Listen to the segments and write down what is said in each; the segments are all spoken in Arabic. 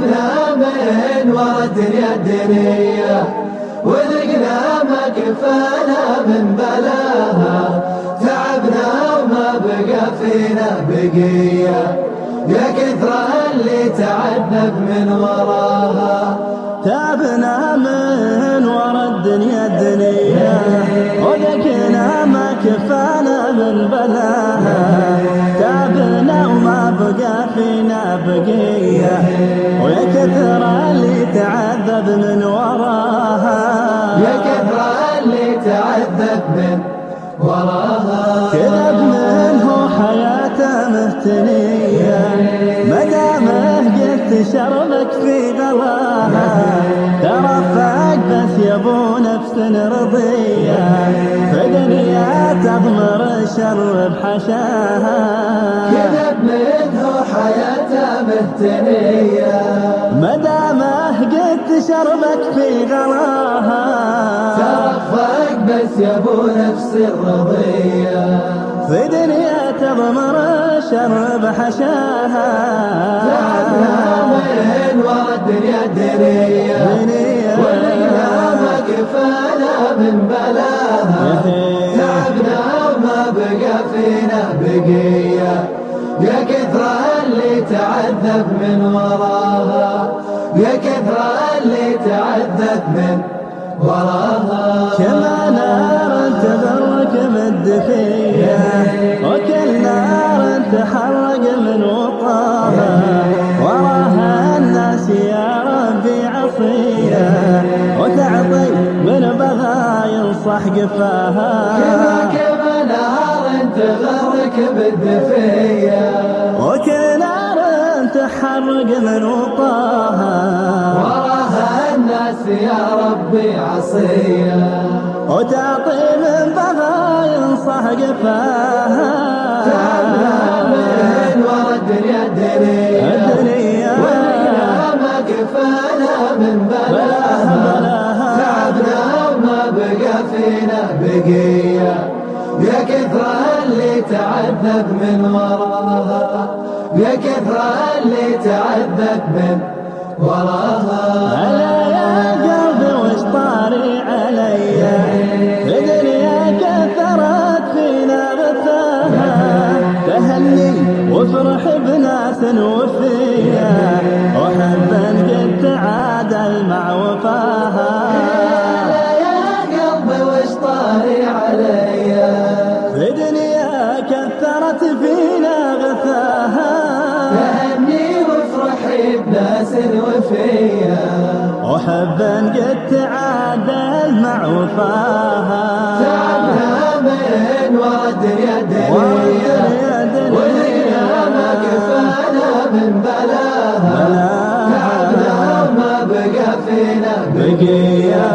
تعبنا من ورا الدنيا وذقنا ما كفانا من بلاها تعبنا وما بقى فينا بقية. يا كثر اللي تعذب من وراها. تعبنا من ورا بقى فينا بقية ويا كثر اللي تعذب من وراها. يا كثر اللي تعذب من وراها. كذب منه حياته مهتنية مدامه قلت شربك في غلاها ترفق بس يبو نفس رضية في تضمر الشر بحشاها. كذب منه مدامه قلت شربك في غلاها. ترفق بس يبو نفس الرضية. في دنيا تضمر الشر بحشاها تعبنا من ورا الدنيا الدنيا ما كفانا من بلاها. تعبنا وما بقى فينا بقية. يا كثر اللي تعذب من وراها. يا كثر اللي تعذب من وراها. كما نار تبرك بالدفية وكل نار تحرق من وطاها وراها الناس يا ربي عصية وتعطي من بغى ينصح قفاها كما كما نار تغرك بالدفية وكل نار تحرق من وطاها. وراها الناس يا ربي عصية. وتعطي من ينصح قفاها. تعبنا من ورا الدنيا الدنيا ولقنا ما كفانا من بلاها. تعبنا وما بقى فينا بقية. يا كثر اللي تعذب من وراها. يا كثر اللي تعذب من وراها. هلا يا قلبي وش طاري علي. الدنيا كثرت فينا غثاها. تهني وافرح بناس وفيا وحبا قد تعادل مع وفاها. يا قلبي وش طاري علي. في دنيا كثرت فينا وفيا وحبا قد تعادل مع وفاها. تعبنا من ورا الدنيا الدنيا ولقنا ما كفانا من بلاها. تعبنا وما بقى فينا. بقية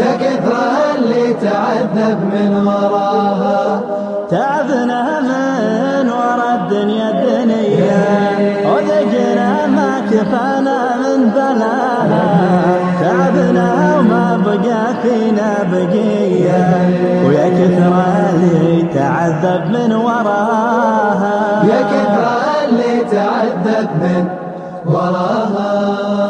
يا كثر اللي تعذب من وراها. تعبنا من ورا الدنيا الدنيا. وما بقى فينا بقية ويا كثر اللي تعذب من وراها. يا كثر اللي تعذب من وراها.